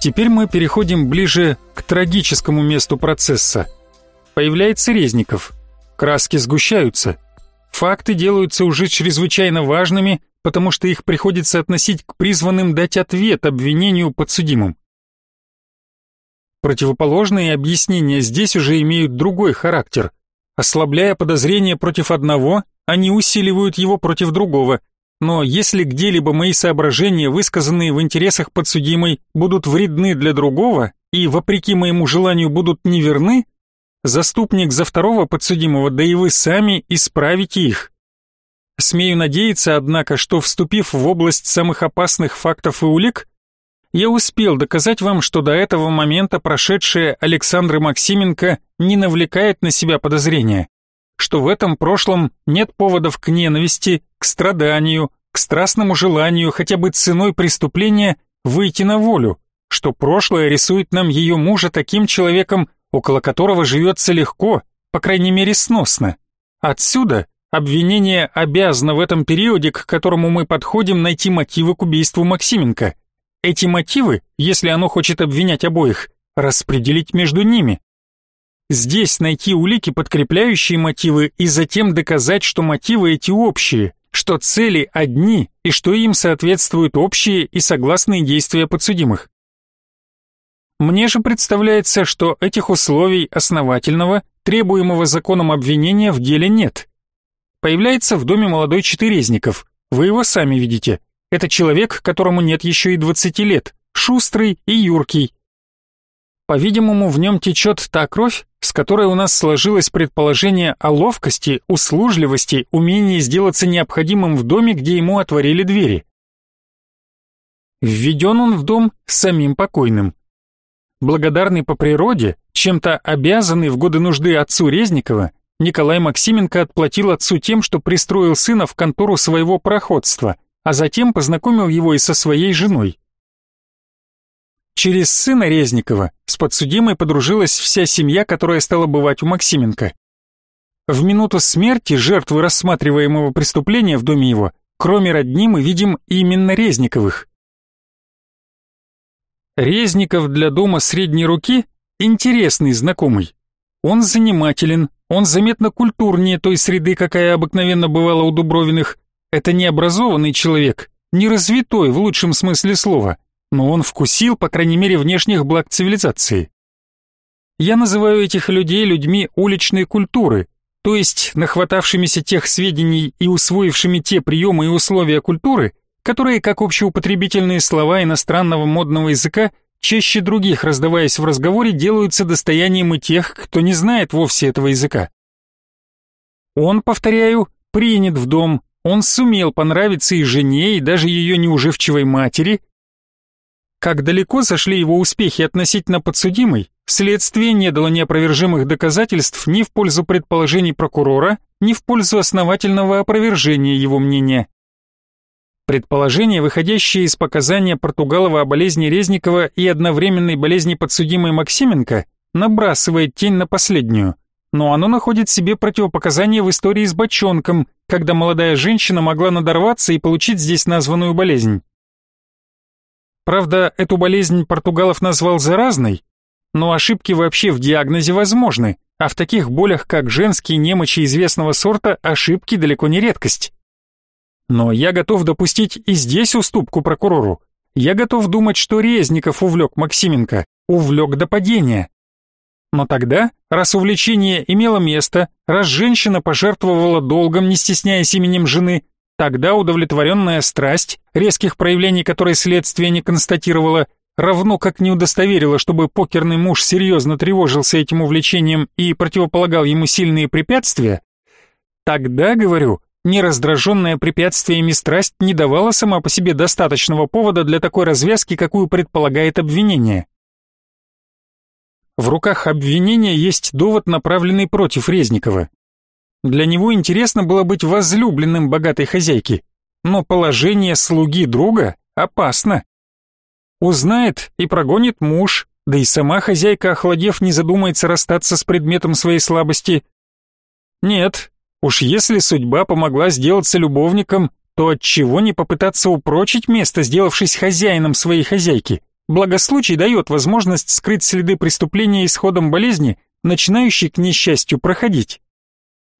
Теперь мы переходим ближе к трагическому месту процесса. Появляется Резников. Краски сгущаются. Факты делаются уже чрезвычайно важными, потому что их приходится относить к призванным дать ответ обвинению подсудимым. Противоположные объяснения здесь уже имеют другой характер. Ослабляя подозрения против одного, они усиливают его против другого. Но если где-либо мои соображения, высказанные в интересах подсудимой, будут вредны для другого и, вопреки моему желанию, будут неверны, заступник за второго подсудимого, да и вы сами исправите их. Смею надеяться, однако, что, вступив в область самых опасных фактов и улик, я успел доказать вам, что до этого момента прошедшее Александра Максименко не навлекает на себя подозрения что в этом прошлом нет поводов к ненависти, к страданию, к страстному желанию хотя бы ценой преступления выйти на волю, что прошлое рисует нам ее мужа таким человеком, около которого живется легко, по крайней мере сносно. Отсюда обвинение обязано в этом периоде, к которому мы подходим, найти мотивы к убийству Максименко. Эти мотивы, если оно хочет обвинять обоих, распределить между ними. Здесь найти улики, подкрепляющие мотивы, и затем доказать, что мотивы эти общие, что цели одни и что им соответствуют общие и согласные действия подсудимых. Мне же представляется, что этих условий основательного, требуемого законом обвинения в деле нет. Появляется в доме молодой Четырезников, вы его сами видите. Это человек, которому нет еще и 20 лет, шустрый и юркий, по-видимому, в нем течет та кровь, с которой у нас сложилось предположение о ловкости, услужливости, умении сделаться необходимым в доме, где ему отворили двери. Введен он в дом самим покойным. Благодарный по природе, чем-то обязанный в годы нужды отцу Резникова, Николай Максименко отплатил отцу тем, что пристроил сына в контору своего проходства, а затем познакомил его и со своей женой. Через сына Резникова с подсудимой подружилась вся семья, которая стала бывать у Максименко. В минуту смерти жертвы рассматриваемого преступления в доме его, кроме родни, мы видим именно Резниковых. Резников для дома средней руки – интересный знакомый. Он занимателен, он заметно культурнее той среды, какая обыкновенно бывала у Дубровиных. Это необразованный человек, не развитой в лучшем смысле слова – но он вкусил, по крайней мере, внешних благ цивилизации. Я называю этих людей людьми уличной культуры, то есть нахватавшимися тех сведений и усвоившими те приемы и условия культуры, которые, как общеупотребительные слова иностранного модного языка, чаще других, раздаваясь в разговоре, делаются достоянием и тех, кто не знает вовсе этого языка. Он, повторяю, принят в дом, он сумел понравиться и жене, и даже ее неуживчивой матери, как далеко зашли его успехи относительно подсудимой, следствие не дало неопровержимых доказательств ни в пользу предположений прокурора, ни в пользу основательного опровержения его мнения. Предположение, выходящее из показания Португалова о болезни Резникова и одновременной болезни подсудимой Максименко, набрасывает тень на последнюю, но оно находит себе противопоказание в истории с бочонком, когда молодая женщина могла надорваться и получить здесь названную болезнь. Правда, эту болезнь Португалов назвал заразной, но ошибки вообще в диагнозе возможны, а в таких болях, как женские немочи известного сорта, ошибки далеко не редкость. Но я готов допустить и здесь уступку прокурору. Я готов думать, что Резников увлек Максименко, увлек до падения. Но тогда, раз увлечение имело место, раз женщина пожертвовала долгом, не стесняясь именем жены, Тогда удовлетворенная страсть, резких проявлений которой следствие не констатировало, равно как не удостоверило, чтобы покерный муж серьезно тревожился этим увлечением и противополагал ему сильные препятствия, тогда, говорю, нераздраженная препятствиями страсть не давала сама по себе достаточного повода для такой развязки, какую предполагает обвинение. В руках обвинения есть довод, направленный против Резникова. Для него интересно было быть возлюбленным богатой хозяйки, но положение слуги друга опасно. Узнает и прогонит муж, да и сама хозяйка, охладев, не задумается расстаться с предметом своей слабости. Нет, уж если судьба помогла сделаться любовником, то отчего не попытаться упрочить место, сделавшись хозяином своей хозяйки, Благослучий дает возможность скрыть следы преступления исходом болезни, начинающей, к несчастью, проходить.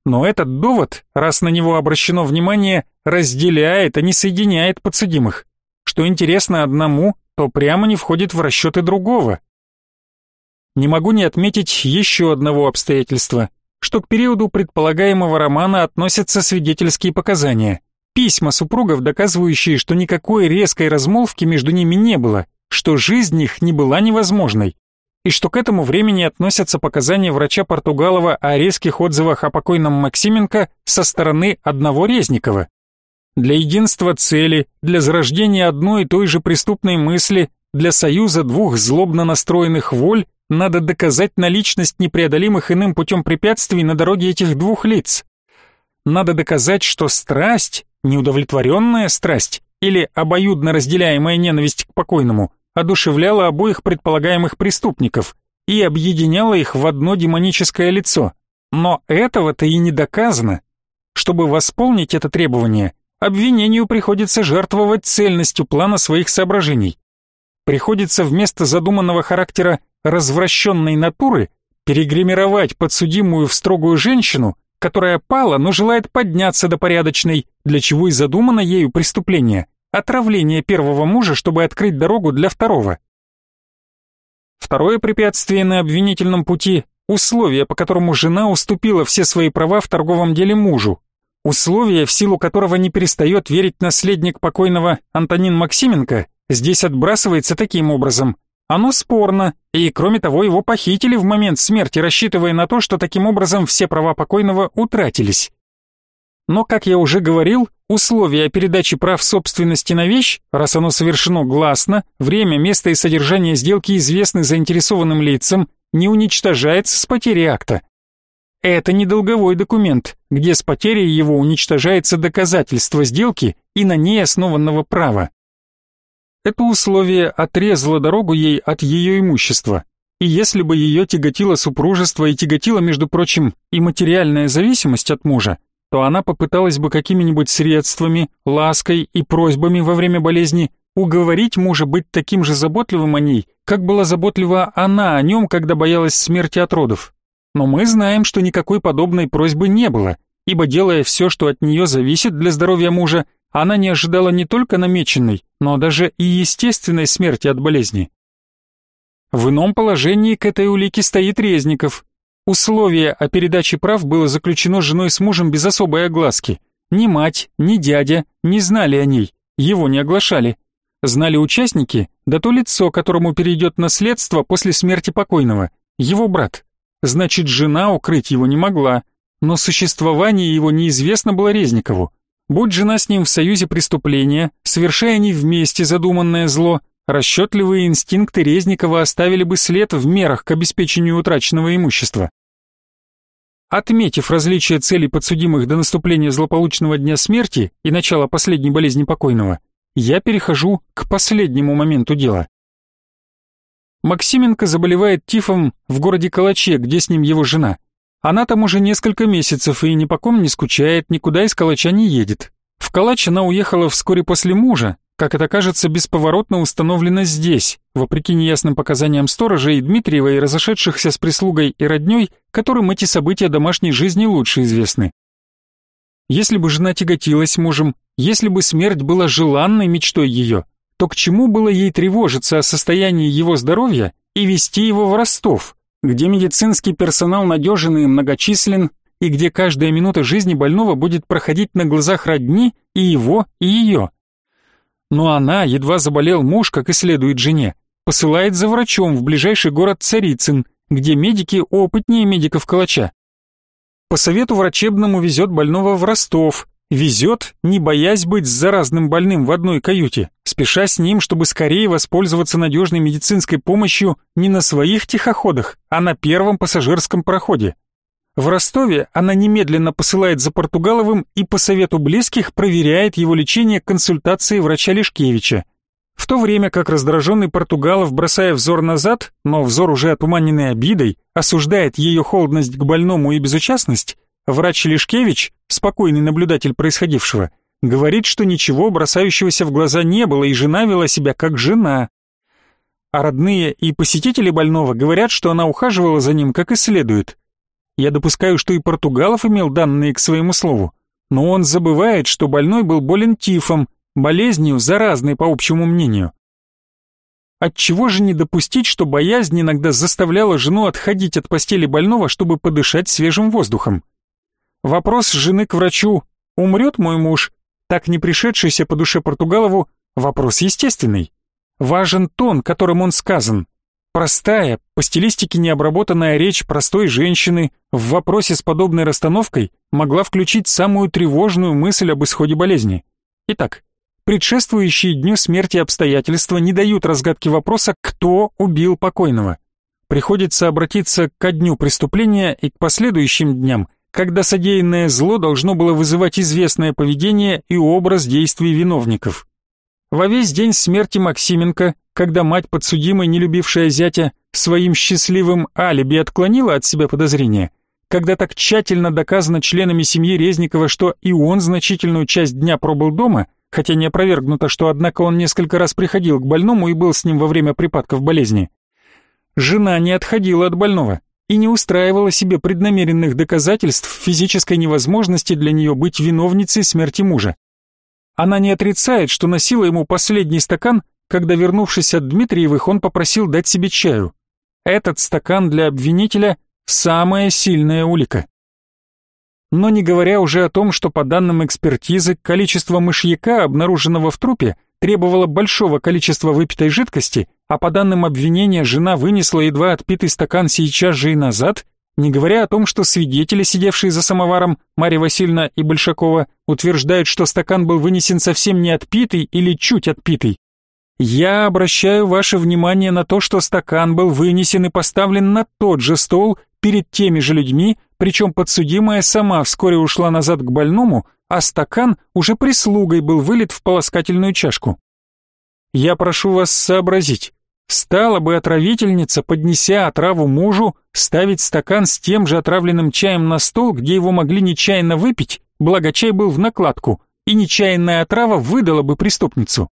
Но этот довод, раз на него обращено внимание, разделяет, а не соединяет подсудимых. Что интересно одному, то прямо не входит в расчеты другого. Не могу не отметить еще одного обстоятельства, что к периоду предполагаемого романа относятся свидетельские показания. Письма супругов, доказывающие, что никакой резкой размолвки между ними не было, что жизнь их не была невозможной и что к этому времени относятся показания врача Португалова о резких отзывах о покойном Максименко со стороны одного Резникова. Для единства цели, для зарождения одной и той же преступной мысли, для союза двух злобно настроенных воль надо доказать наличность непреодолимых иным путем препятствий на дороге этих двух лиц. Надо доказать, что страсть, неудовлетворенная страсть или обоюдно разделяемая ненависть к покойному – одушевляла обоих предполагаемых преступников и объединяла их в одно демоническое лицо. Но этого-то и не доказано. Чтобы восполнить это требование, обвинению приходится жертвовать цельностью плана своих соображений. Приходится вместо задуманного характера развращенной натуры перегримировать подсудимую в строгую женщину, которая пала, но желает подняться до порядочной, для чего и задумано ею преступление – Отравление первого мужа, чтобы открыть дорогу для второго. Второе препятствие на обвинительном пути – условие, по которому жена уступила все свои права в торговом деле мужу. Условие, в силу которого не перестает верить наследник покойного Антонин Максименко, здесь отбрасывается таким образом. Оно спорно, и кроме того его похитили в момент смерти, рассчитывая на то, что таким образом все права покойного утратились. Но, как я уже говорил, условия передачи прав собственности на вещь, раз оно совершено гласно, время, место и содержание сделки известны заинтересованным лицам, не уничтожается с потерей акта. Это не долговой документ, где с потерей его уничтожается доказательство сделки и на ней основанного права. Это условие отрезало дорогу ей от ее имущества, и если бы ее тяготило супружество и тяготило, между прочим, и материальная зависимость от мужа, то она попыталась бы какими-нибудь средствами, лаской и просьбами во время болезни уговорить мужа быть таким же заботливым о ней, как была заботлива она о нем, когда боялась смерти от родов. Но мы знаем, что никакой подобной просьбы не было, ибо делая все, что от нее зависит для здоровья мужа, она не ожидала не только намеченной, но даже и естественной смерти от болезни. В ином положении к этой улике стоит Резников, Условие о передаче прав было заключено женой с мужем без особой огласки. Ни мать, ни дядя не знали о ней, его не оглашали. Знали участники, да то лицо, которому перейдет наследство после смерти покойного, его брат. Значит, жена укрыть его не могла, но существование его неизвестно было Резникову. Будь жена с ним в союзе преступления, совершая они вместе задуманное зло, расчетливые инстинкты Резникова оставили бы след в мерах к обеспечению утраченного имущества. Отметив различие целей подсудимых до наступления злополучного дня смерти и начала последней болезни покойного, я перехожу к последнему моменту дела. Максименко заболевает тифом в городе Калаче, где с ним его жена. Она там уже несколько месяцев и ни по ком не скучает, никуда из Калача не едет. В Калач она уехала вскоре после мужа, как это кажется, бесповоротно установлено здесь, вопреки неясным показаниям сторожа и Дмитриева и разошедшихся с прислугой и роднёй, которым эти события домашней жизни лучше известны. Если бы жена тяготилась мужем, если бы смерть была желанной мечтой ее, то к чему было ей тревожиться о состоянии его здоровья и вести его в Ростов, где медицинский персонал надежен и многочислен, и где каждая минута жизни больного будет проходить на глазах родни и его, и ее. Но она, едва заболел муж, как и следует жене, посылает за врачом в ближайший город Царицын, где медики опытнее медиков Калача. По совету врачебному везет больного в Ростов, везет, не боясь быть с заразным больным в одной каюте, спеша с ним, чтобы скорее воспользоваться надежной медицинской помощью не на своих тихоходах, а на первом пассажирском проходе. В Ростове она немедленно посылает за Португаловым и по совету близких проверяет его лечение консультацией врача Лешкевича. В то время как раздраженный Португалов, бросая взор назад, но взор уже отуманенный обидой, осуждает ее холодность к больному и безучастность, врач Лешкевич, спокойный наблюдатель происходившего, говорит, что ничего бросающегося в глаза не было, и жена вела себя как жена. а родные и посетители больного говорят, что она ухаживала за ним как и следует. Я допускаю, что и Португалов имел данные к своему слову, но он забывает, что больной был болен тифом, болезнью, заразной по общему мнению. Отчего же не допустить, что боязнь иногда заставляла жену отходить от постели больного, чтобы подышать свежим воздухом? Вопрос жены к врачу «Умрет мой муж?» так не пришедшийся по душе Португалову, вопрос естественный. Важен тон, которым он сказан. Простая, по стилистике необработанная речь простой женщины в вопросе с подобной расстановкой могла включить самую тревожную мысль об исходе болезни. Итак, предшествующие дню смерти обстоятельства не дают разгадки вопроса, кто убил покойного. Приходится обратиться ко дню преступления и к последующим дням, когда содеянное зло должно было вызывать известное поведение и образ действий виновников. Во весь день смерти Максименко, когда мать подсудимой, не любившая зятя, своим счастливым алиби отклонила от себя подозрения, когда так тщательно доказано членами семьи Резникова, что и он значительную часть дня пробыл дома, хотя не опровергнуто, что однако он несколько раз приходил к больному и был с ним во время припадков болезни. Жена не отходила от больного и не устраивала себе преднамеренных доказательств физической невозможности для нее быть виновницей смерти мужа. Она не отрицает, что носила ему последний стакан, когда, вернувшись от Дмитриевых, он попросил дать себе чаю. Этот стакан для обвинителя – самая сильная улика. Но не говоря уже о том, что по данным экспертизы, количество мышьяка, обнаруженного в трупе, требовало большого количества выпитой жидкости, а по данным обвинения жена вынесла едва отпитый стакан сейчас же и назад, не говоря о том, что свидетели, сидевшие за самоваром, Марья Васильевна и Большакова, утверждают, что стакан был вынесен совсем не отпитый или чуть отпитый. Я обращаю ваше внимание на то, что стакан был вынесен и поставлен на тот же стол перед теми же людьми, причем подсудимая сама вскоре ушла назад к больному, а стакан уже прислугой был вылит в полоскательную чашку. Я прошу вас сообразить, Стала бы отравительница, поднеся отраву мужу, ставить стакан с тем же отравленным чаем на стол, где его могли нечаянно выпить, благо чай был в накладку, и нечаянная отрава выдала бы преступницу.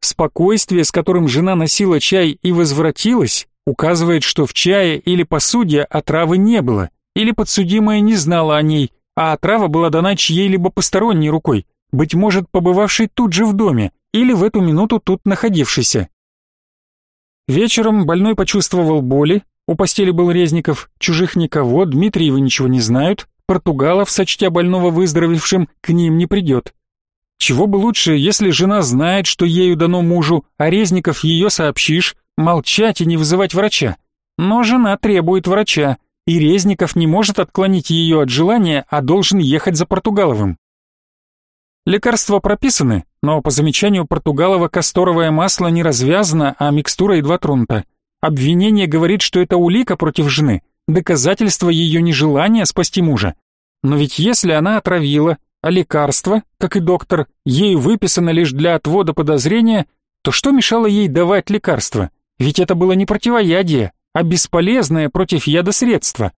Спокойствие, с которым жена носила чай и возвратилась, указывает, что в чае или посуде отравы не было, или подсудимая не знала о ней, а отрава была дана чьей-либо посторонней рукой, быть может, побывавшей тут же в доме, или в эту минуту тут находившейся. Вечером больной почувствовал боли, у постели был Резников, чужих никого, Дмитриевы ничего не знают, Португалов, сочтя больного выздоровевшим, к ним не придет. Чего бы лучше, если жена знает, что ею дано мужу, а Резников ее сообщишь, молчать и не вызывать врача. Но жена требует врача, и Резников не может отклонить ее от желания, а должен ехать за Португаловым. Лекарства прописаны, но по замечанию Португалова касторовое масло не развязано, а микстура едва тронута. Обвинение говорит, что это улика против жены, доказательство ее нежелания спасти мужа. Но ведь если она отравила, а лекарство, как и доктор, ей выписано лишь для отвода подозрения, то что мешало ей давать лекарство? Ведь это было не противоядие, а бесполезное против яда средство.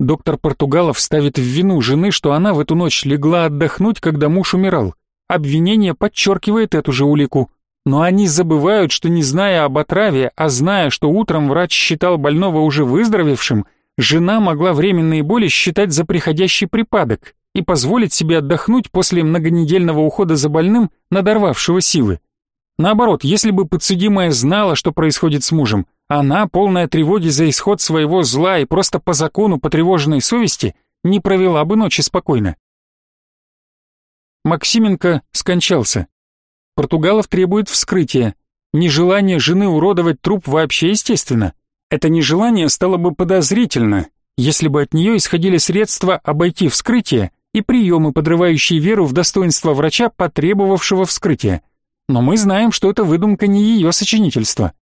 Доктор Португалов ставит в вину жены, что она в эту ночь легла отдохнуть, когда муж умирал. Обвинение подчеркивает эту же улику. Но они забывают, что не зная об отраве, а зная, что утром врач считал больного уже выздоровевшим, жена могла временные боли считать за приходящий припадок и позволить себе отдохнуть после многонедельного ухода за больным, надорвавшего силы. Наоборот, если бы подсудимая знала, что происходит с мужем, она, полная тревоги за исход своего зла и просто по закону потревоженной совести, не провела бы ночи спокойно. Максименко скончался. Португалов требует вскрытия. Нежелание жены уродовать труп вообще естественно. Это нежелание стало бы подозрительно, если бы от нее исходили средства обойти вскрытие и приемы, подрывающие веру в достоинство врача, потребовавшего вскрытия. Но мы знаем, что это выдумка не ее сочинительства.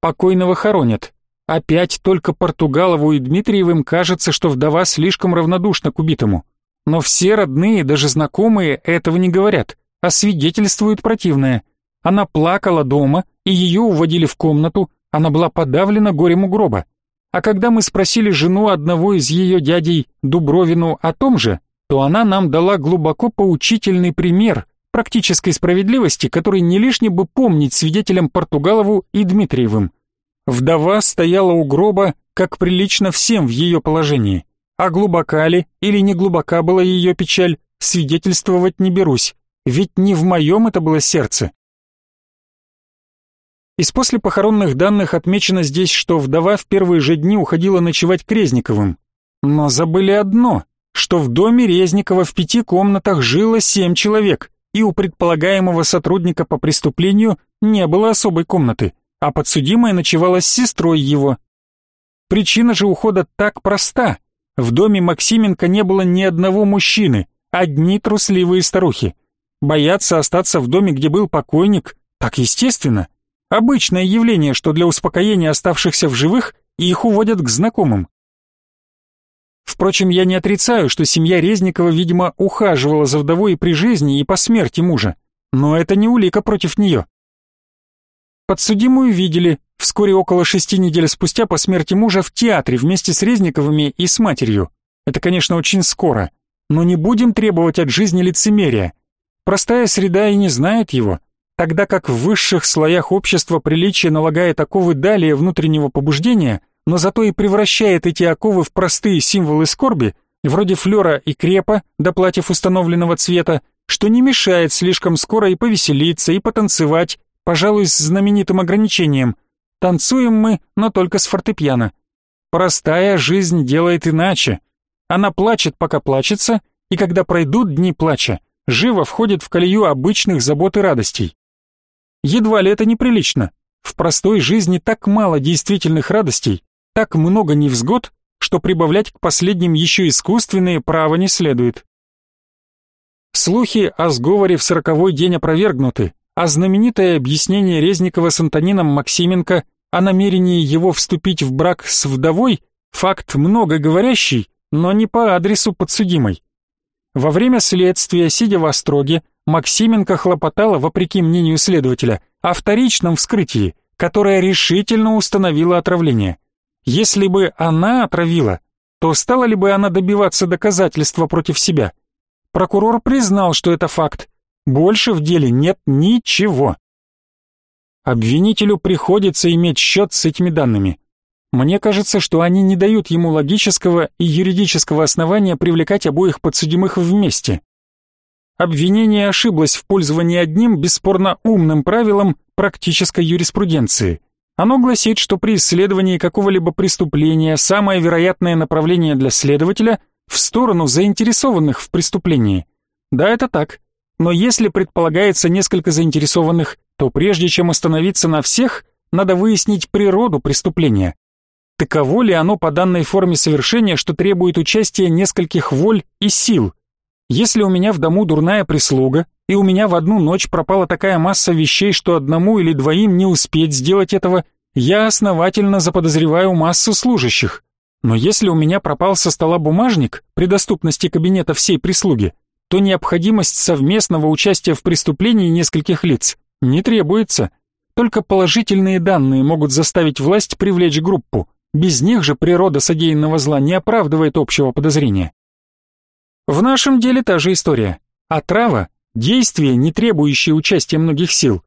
Покойного хоронят. Опять только Португалову и Дмитриевым кажется, что вдова слишком равнодушна к убитому. Но все родные, даже знакомые, этого не говорят, а свидетельствуют противное. Она плакала дома, и ее уводили в комнату, она была подавлена горем у гроба. А когда мы спросили жену одного из ее дядей, Дубровину, о том же, то она нам дала глубоко поучительный пример, практической справедливости, которой не лишне бы помнить свидетелям Португалову и Дмитриевым. Вдова стояла у гроба, как прилично всем в ее положении. А глубока ли или не глубока была ее печаль, свидетельствовать не берусь, ведь не в моем это было сердце. Из послепохоронных данных отмечено здесь, что вдова в первые же дни уходила ночевать к Резниковым. Но забыли одно, что в доме Резникова в пяти комнатах жило семь человек, и у предполагаемого сотрудника по преступлению не было особой комнаты, а подсудимая ночевала с сестрой его. Причина же ухода так проста. В доме Максименко не было ни одного мужчины, одни трусливые старухи. Бояться остаться в доме, где был покойник, так естественно. Обычное явление, что для успокоения оставшихся в живых их уводят к знакомым. Впрочем, я не отрицаю, что семья Резникова, видимо, ухаживала за вдовой и при жизни, и по смерти мужа. Но это не улика против нее. Подсудимую видели вскоре около шести недель спустя по смерти мужа в театре вместе с Резниковыми и с матерью. Это, конечно, очень скоро. Но не будем требовать от жизни лицемерия. Простая среда и не знает его тогда как в высших слоях общества приличие налагает оковы далее внутреннего побуждения, но зато и превращает эти оковы в простые символы скорби, вроде флера и крепа до платьев установленного цвета, что не мешает слишком скоро и повеселиться, и потанцевать, пожалуй, с знаменитым ограничением. Танцуем мы, но только с фортепиано. Простая жизнь делает иначе. Она плачет, пока плачется, и когда пройдут дни плача, живо входит в колею обычных забот и радостей. Едва ли это неприлично. В простой жизни так мало действительных радостей, так много невзгод, что прибавлять к последним еще искусственные права не следует. Слухи о сговоре в сороковой день опровергнуты, а знаменитое объяснение Резникова с Антонином Максименко о намерении его вступить в брак с вдовой – факт много говорящий, но не по адресу подсудимой. Во время следствия, сидя в остроге, Максименко хлопотала, вопреки мнению следователя, о вторичном вскрытии, которое решительно установило отравление. Если бы она отравила, то стала ли бы она добиваться доказательства против себя? Прокурор признал, что это факт. Больше в деле нет ничего. Обвинителю приходится иметь счет с этими данными. Мне кажется, что они не дают ему логического и юридического основания привлекать обоих подсудимых вместе. Обвинение ошиблось в пользовании одним, бесспорно умным правилом практической юриспруденции. Оно гласит, что при исследовании какого-либо преступления самое вероятное направление для следователя в сторону заинтересованных в преступлении. Да, это так. Но если предполагается несколько заинтересованных, то прежде чем остановиться на всех, надо выяснить природу преступления. Таково ли оно по данной форме совершения, что требует участия нескольких воль и сил? Если у меня в дому дурная прислуга, и у меня в одну ночь пропала такая масса вещей, что одному или двоим не успеть сделать этого, я основательно заподозреваю массу служащих. Но если у меня пропал со стола бумажник при доступности кабинета всей прислуги, то необходимость совместного участия в преступлении нескольких лиц не требуется. Только положительные данные могут заставить власть привлечь группу. Без них же природа содеянного зла не оправдывает общего подозрения. В нашем деле та же история. Отрава – действие, не требующее участия многих сил.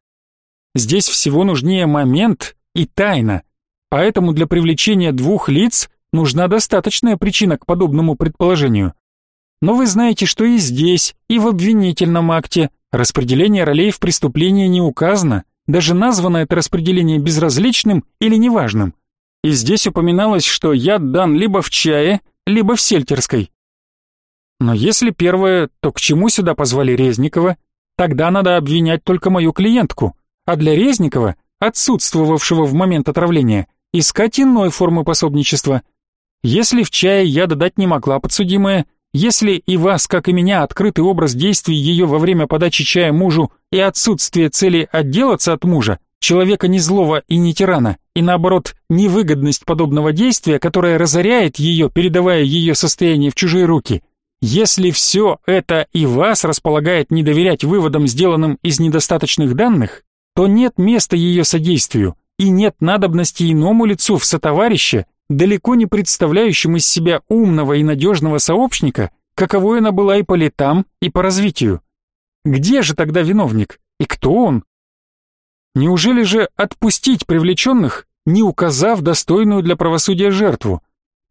Здесь всего нужнее момент и тайна, поэтому для привлечения двух лиц нужна достаточная причина к подобному предположению. Но вы знаете, что и здесь, и в обвинительном акте распределение ролей в преступлении не указано, даже названо это распределение безразличным или неважным. И здесь упоминалось, что яд дан либо в чае, либо в сельтерской. Но если первое, то к чему сюда позвали Резникова? Тогда надо обвинять только мою клиентку, а для Резникова, отсутствовавшего в момент отравления, искать иной формы пособничества. Если в чае я додать не могла подсудимая, если и вас, как и меня, открытый образ действий ее во время подачи чая мужу и отсутствие цели отделаться от мужа, человека не злого и не тирана, и наоборот, невыгодность подобного действия, которое разоряет ее, передавая ее состояние в чужие руки – если все это и вас располагает не доверять выводам, сделанным из недостаточных данных, то нет места ее содействию и нет надобности иному лицу в сотоварище, далеко не представляющему из себя умного и надежного сообщника, каковой она была и по летам, и по развитию. Где же тогда виновник? И кто он? Неужели же отпустить привлеченных, не указав достойную для правосудия жертву?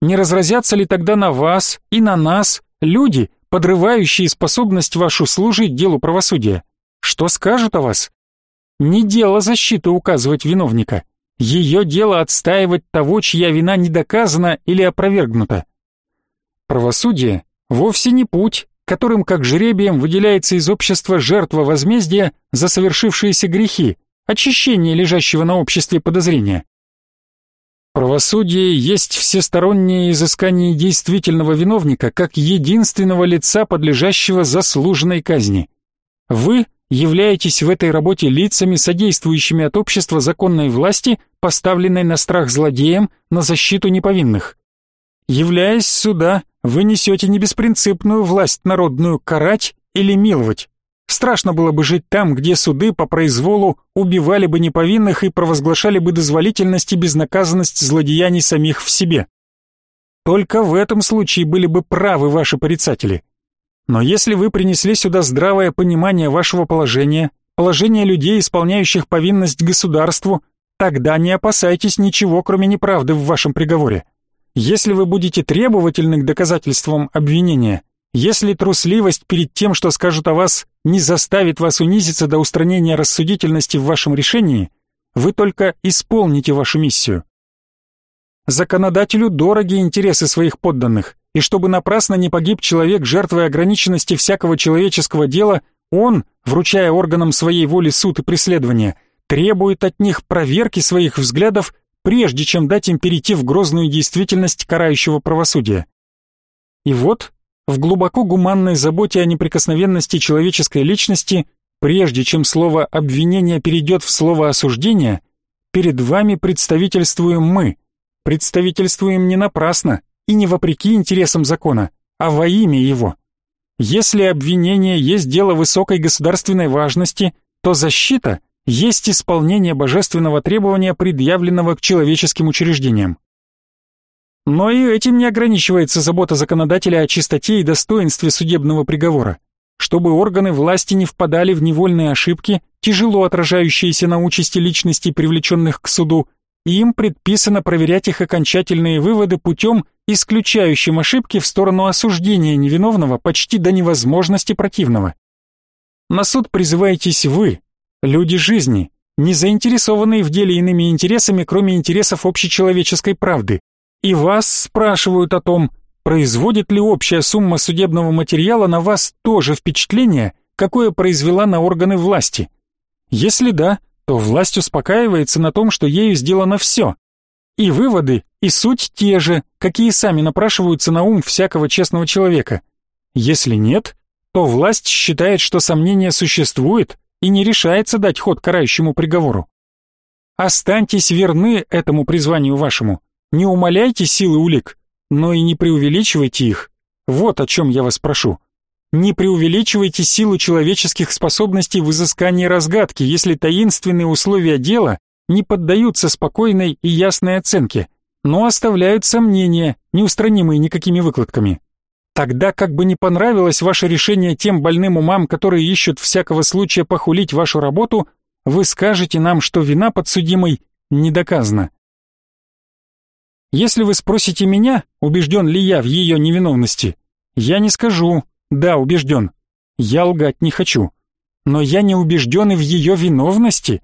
Не разразятся ли тогда на вас и на нас люди, подрывающие способность вашу служить делу правосудия? Что скажут о вас? Не дело защиты указывать виновника. Ее дело отстаивать того, чья вина не доказана или опровергнута. Правосудие вовсе не путь, которым как жребием выделяется из общества жертва возмездия за совершившиеся грехи, очищение лежащего на обществе подозрения. Правосудие есть всестороннее изыскание действительного виновника как единственного лица, подлежащего заслуженной казни. Вы являетесь в этой работе лицами, содействующими от общества законной власти, поставленной на страх злодеям, на защиту неповинных. Являясь сюда, вы несете не беспринципную власть народную карать или миловать, Страшно было бы жить там, где суды по произволу убивали бы неповинных и провозглашали бы дозволительность и безнаказанность злодеяний самих в себе. Только в этом случае были бы правы ваши порицатели. Но если вы принесли сюда здравое понимание вашего положения, положения людей, исполняющих повинность государству, тогда не опасайтесь ничего, кроме неправды в вашем приговоре. Если вы будете требовательны к доказательствам обвинения, если трусливость перед тем, что скажут о вас, не заставит вас унизиться до устранения рассудительности в вашем решении, вы только исполните вашу миссию. Законодателю дороги интересы своих подданных, и чтобы напрасно не погиб человек жертвой ограниченности всякого человеческого дела, он, вручая органам своей воли суд и преследование, требует от них проверки своих взглядов, прежде чем дать им перейти в грозную действительность карающего правосудия. И вот в глубоко гуманной заботе о неприкосновенности человеческой личности, прежде чем слово обвинение перейдет в слово осуждение, перед вами представительствуем мы. Представительствуем не напрасно и не вопреки интересам закона, а во имя его. Если обвинение есть дело высокой государственной важности, то защита есть исполнение божественного требования, предъявленного к человеческим учреждениям. Но и этим не ограничивается забота законодателя о чистоте и достоинстве судебного приговора. Чтобы органы власти не впадали в невольные ошибки, тяжело отражающиеся на участи личностей, привлеченных к суду, им предписано проверять их окончательные выводы путем, исключающим ошибки в сторону осуждения невиновного почти до невозможности противного. На суд призываетесь вы, люди жизни, не заинтересованные в деле иными интересами, кроме интересов общечеловеческой правды, и вас спрашивают о том, производит ли общая сумма судебного материала на вас то же впечатление, какое произвела на органы власти. Если да, то власть успокаивается на том, что ею сделано все. И выводы, и суть те же, какие сами напрашиваются на ум всякого честного человека. Если нет, то власть считает, что сомнение существует и не решается дать ход карающему приговору. Останьтесь верны этому призванию вашему, не умаляйте силы улик, но и не преувеличивайте их. Вот о чем я вас прошу. Не преувеличивайте силу человеческих способностей в изыскании разгадки, если таинственные условия дела не поддаются спокойной и ясной оценке, но оставляют сомнения, неустранимые никакими выкладками. Тогда как бы не понравилось ваше решение тем больным умам, которые ищут всякого случая похулить вашу работу, вы скажете нам, что вина подсудимой не доказана. Если вы спросите меня, убежден ли я в ее невиновности, я не скажу «да, убежден». Я лгать не хочу. Но я не убежден и в ее виновности.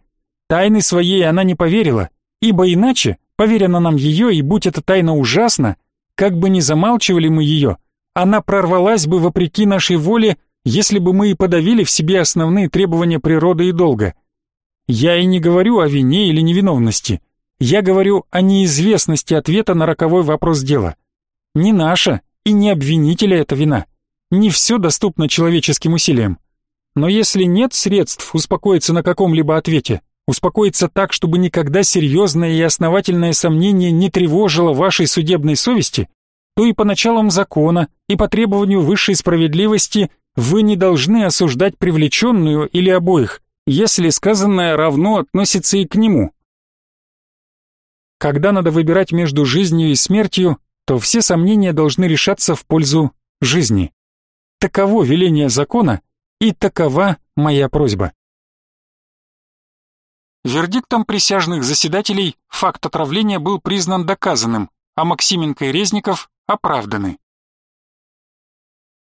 Тайны своей она не поверила, ибо иначе, поверена нам ее, и будь эта тайна ужасна, как бы ни замалчивали мы ее, она прорвалась бы вопреки нашей воле, если бы мы и подавили в себе основные требования природы и долга. Я и не говорю о вине или невиновности. Я говорю о неизвестности ответа на роковой вопрос дела. Не наша и не обвинителя эта вина. Не все доступно человеческим усилиям. Но если нет средств успокоиться на каком-либо ответе, успокоиться так, чтобы никогда серьезное и основательное сомнение не тревожило вашей судебной совести, то и по началам закона, и по требованию высшей справедливости вы не должны осуждать привлеченную или обоих, если сказанное равно относится и к нему, когда надо выбирать между жизнью и смертью, то все сомнения должны решаться в пользу жизни. Таково веление закона и такова моя просьба. Вердиктом присяжных заседателей факт отравления был признан доказанным, а Максименко и Резников оправданы.